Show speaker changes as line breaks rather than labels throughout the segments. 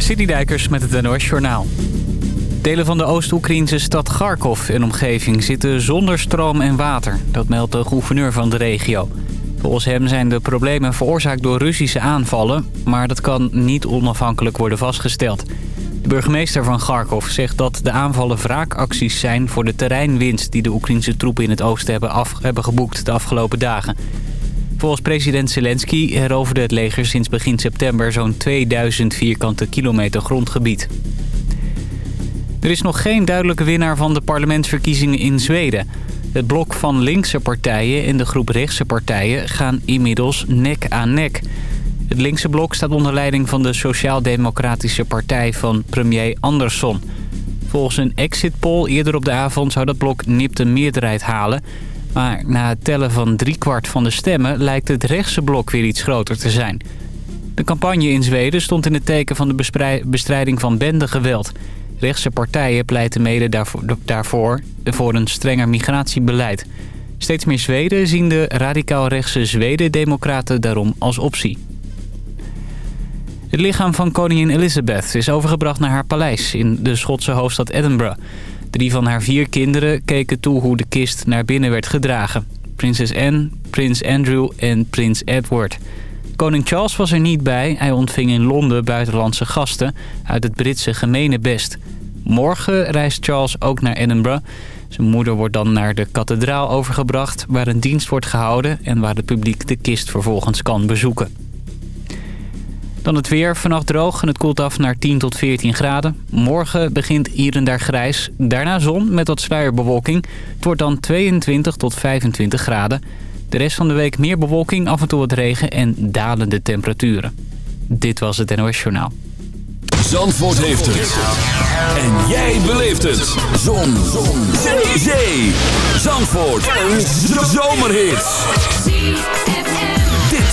Dijkers met het NOS Journaal. Delen van de Oost-Oekraïnse stad Kharkov en omgeving zitten zonder stroom en water. Dat meldt de gouverneur van de regio. Volgens hem zijn de problemen veroorzaakt door Russische aanvallen... maar dat kan niet onafhankelijk worden vastgesteld. De burgemeester van Kharkov zegt dat de aanvallen wraakacties zijn... voor de terreinwinst die de Oekraïnse troepen in het oosten hebben, hebben geboekt de afgelopen dagen... Volgens president Zelensky heroverde het leger sinds begin september zo'n 2000 vierkante kilometer grondgebied. Er is nog geen duidelijke winnaar van de parlementsverkiezingen in Zweden. Het blok van linkse partijen en de groep rechtse partijen gaan inmiddels nek aan nek. Het linkse blok staat onder leiding van de Sociaal-Democratische Partij van premier Andersson. Volgens een exit poll eerder op de avond zou dat blok nipt een meerderheid halen... Maar na het tellen van driekwart van de stemmen lijkt het rechtse blok weer iets groter te zijn. De campagne in Zweden stond in het teken van de bestrijding van bendegeweld. Rechtse partijen pleiten mede daarvoor, voor een strenger migratiebeleid. Steeds meer Zweden zien de radicaal-rechtse Zweden-democraten daarom als optie. Het lichaam van koningin Elizabeth is overgebracht naar haar paleis in de Schotse hoofdstad Edinburgh. Drie van haar vier kinderen keken toe hoe de kist naar binnen werd gedragen. Prinses Anne, prins Andrew en prins Edward. Koning Charles was er niet bij. Hij ontving in Londen buitenlandse gasten uit het Britse gemene best. Morgen reist Charles ook naar Edinburgh. Zijn moeder wordt dan naar de kathedraal overgebracht... waar een dienst wordt gehouden en waar het publiek de kist vervolgens kan bezoeken. Dan het weer. Vannacht droog en het koelt af naar 10 tot 14 graden. Morgen begint hier en daar grijs. Daarna zon met wat sluierbewolking. Het wordt dan 22 tot 25 graden. De rest van de week meer bewolking, af en toe wat regen en dalende temperaturen. Dit was het NOS Journaal.
Zandvoort heeft het. En jij beleeft het. Zon. zon. Zee. Zandvoort. Een zomerhit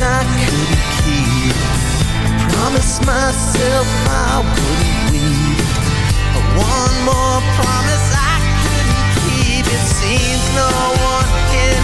I couldn't keep. Promised myself I wouldn't weep. One more promise I couldn't keep. It seems no one can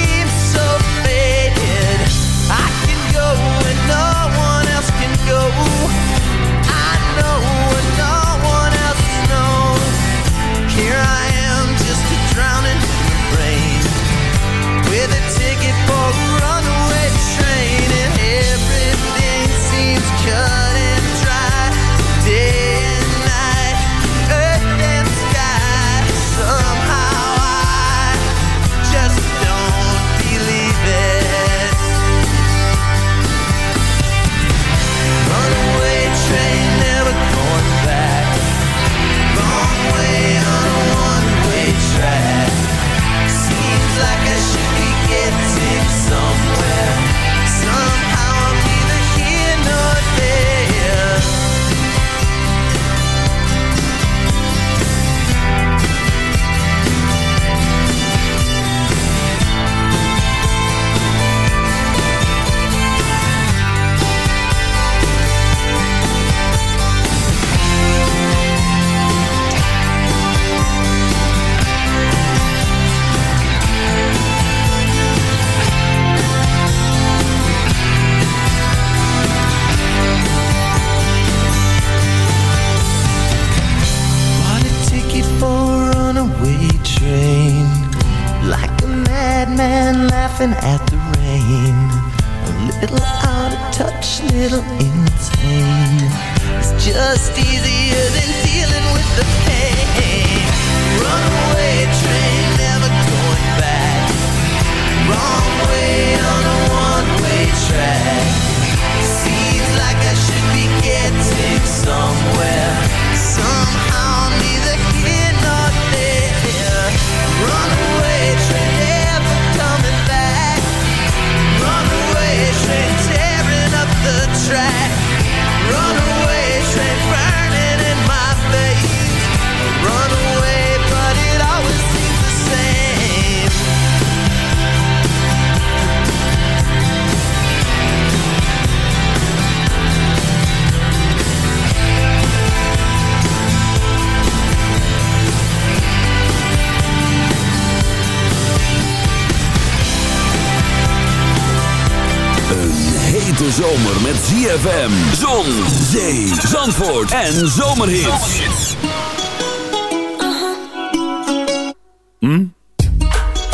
ZFM, zon, zee, zandvoort en zomerhits.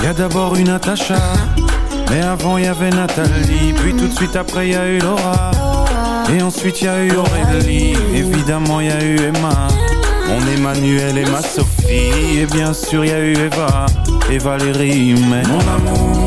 Y a d'abord eu Natacha, mais avant y avait Nathalie, puis tout de suite après y a eu Laura, et ensuite y a eu Aurélie, évidemment y a eu Emma, mon Emmanuel et ma Sophie, et bien sûr y a eu Eva et Valérie, mais mon amour,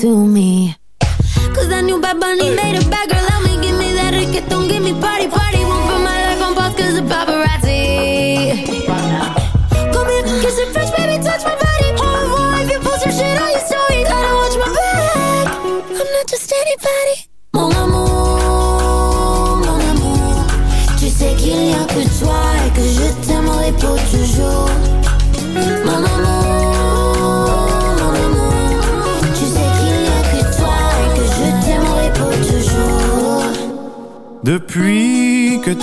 To me. Cause that new Bad Bunny made a bad girl Let me, give me that reggaeton, give me party, party. Won't put my life on pause cause of paparazzi. Come here, kiss it fresh, baby, touch my body. Oh, Au revoir if you post your shit on your story Gotta watch my back. I'm not just anybody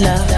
love.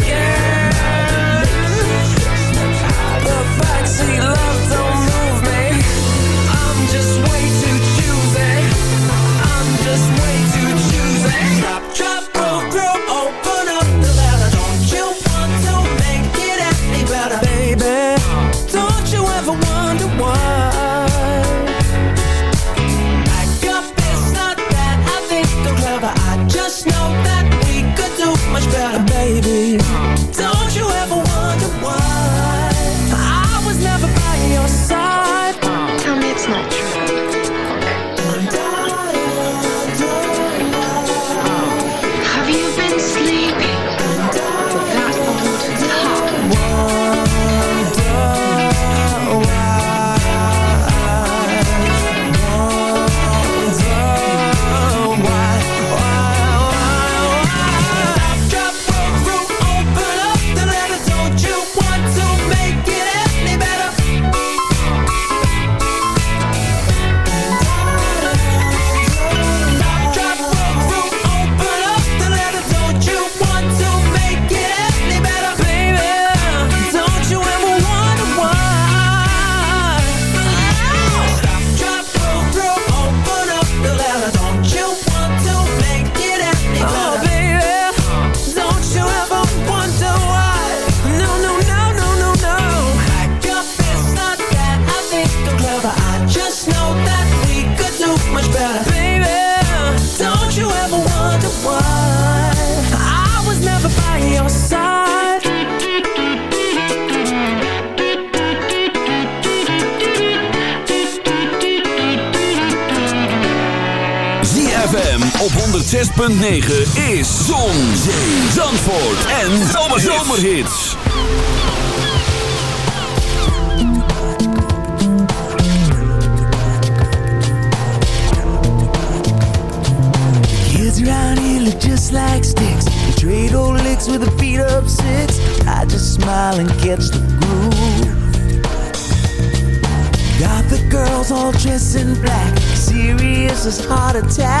106.9 is Zon, Zandvoort en Zomerhits.
Kids around here look just like sticks. They trade old licks with a beat up six. I just smile and catch the groove. Got the girls all dressed in black. Serious as heart
attack.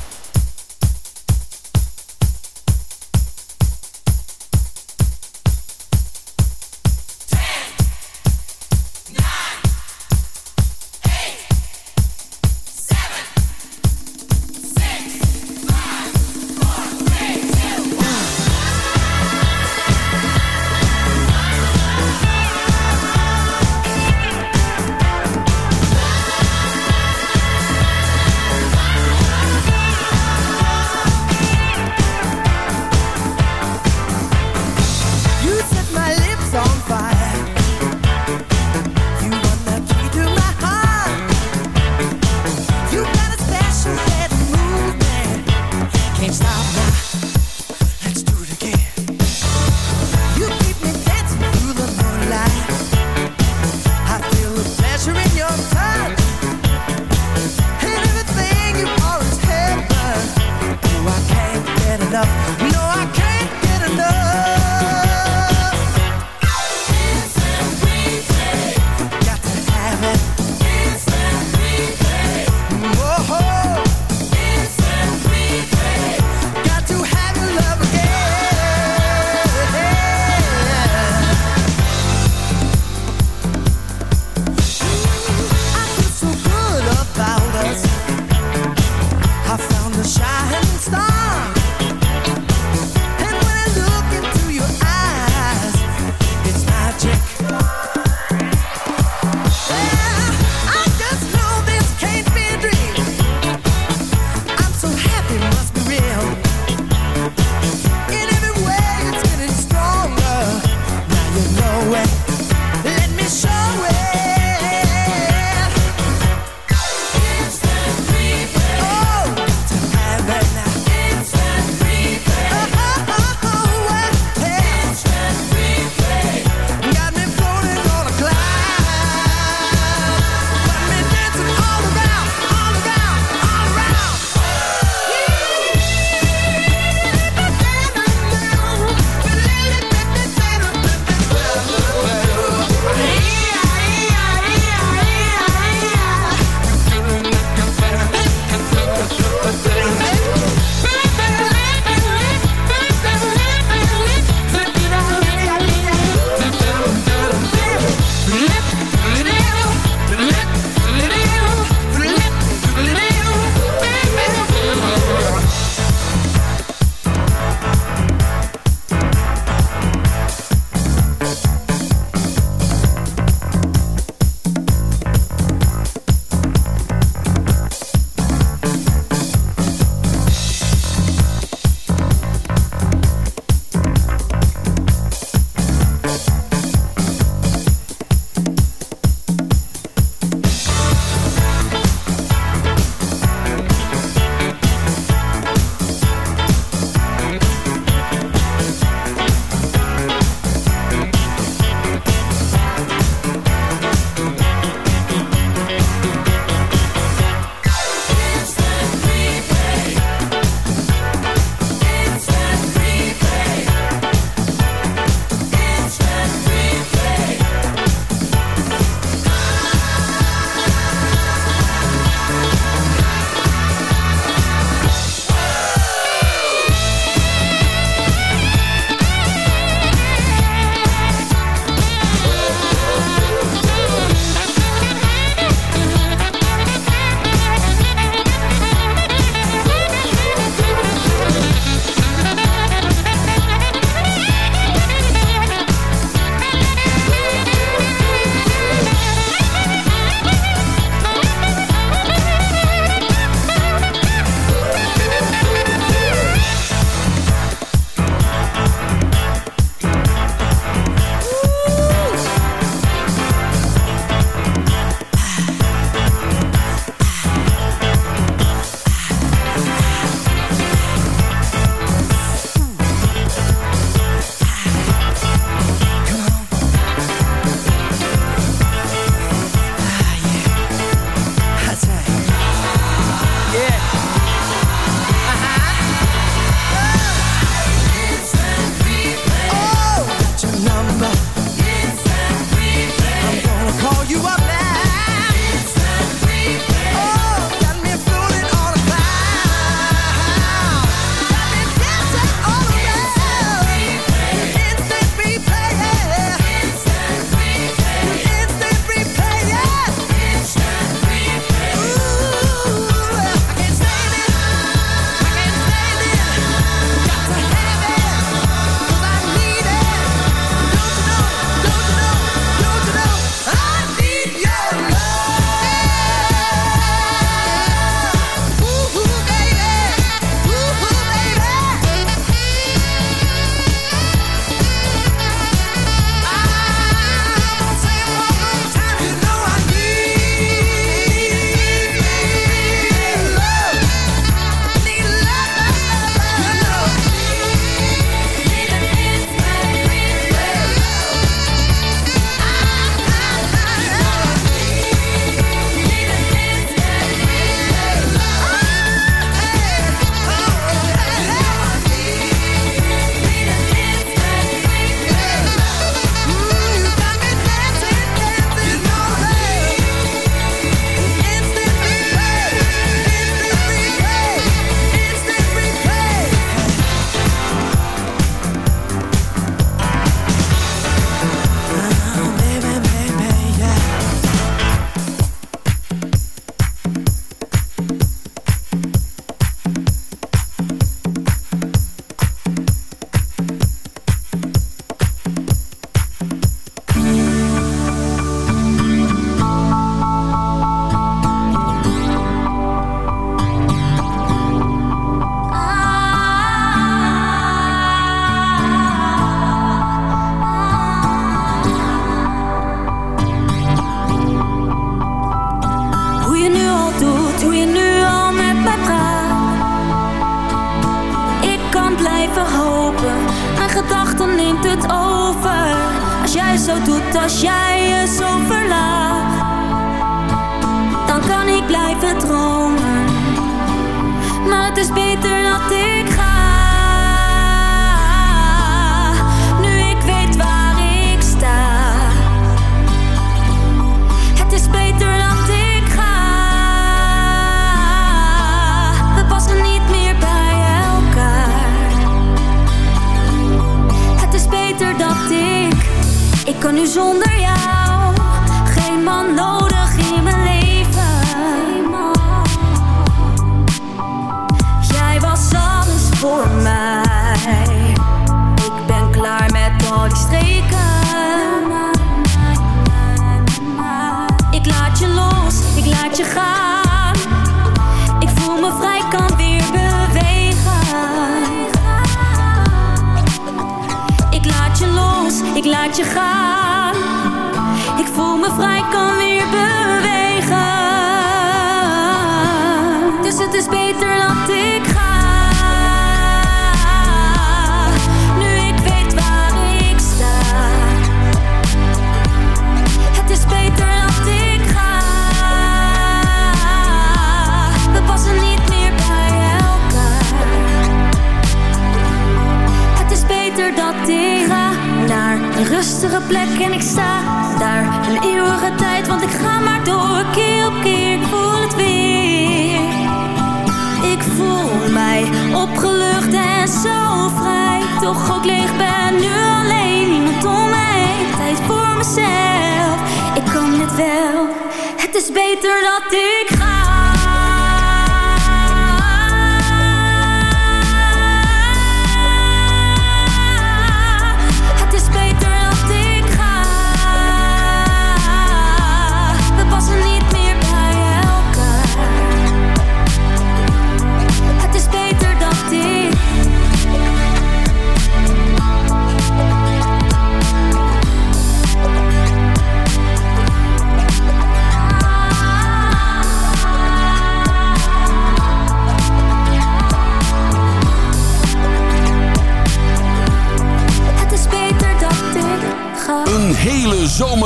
space.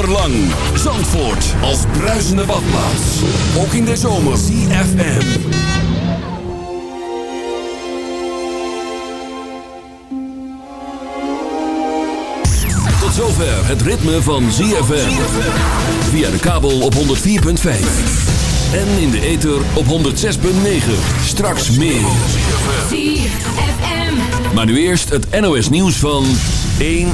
lang. Zandvoort als bruisende badplaats. Ook in de zomer. CFM. Tot zover het ritme van ZFM. Via de kabel op 104.5. En in de ether op 106.9. Straks meer. Maar nu eerst het NOS nieuws van 1.